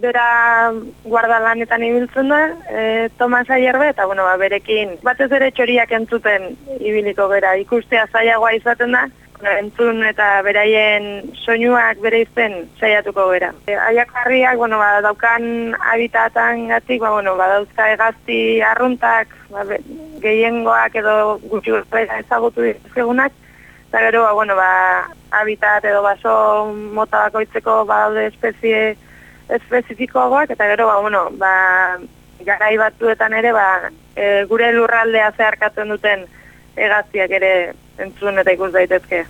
bera guarda lanetan ibiltzen da, e, Tomas Aierbe, eta bueno, ba, berekin batez ere txoriak entzuten ibiliko bera, ikustea zailagoa izaten da, entzun eta beraien soinuak bere izten saiatuko bera. E, aiak harriak, bueno, ba, daukan habitatan gatik, ba, bueno, ba, dauzka egazti arruntak, ba, gehiengoak edo gutxi ezagutu dituzkegunak, eta gero, ba, bueno, ba, habitat edo baso mota bakoitzeko badaude espezie espezifikoagoak eta gero ba bueno, ba, garai batzuetan ere ba, e, gure lurraldea zeharkatzen duten hegaztiak ere entzun eta ikus daitezke.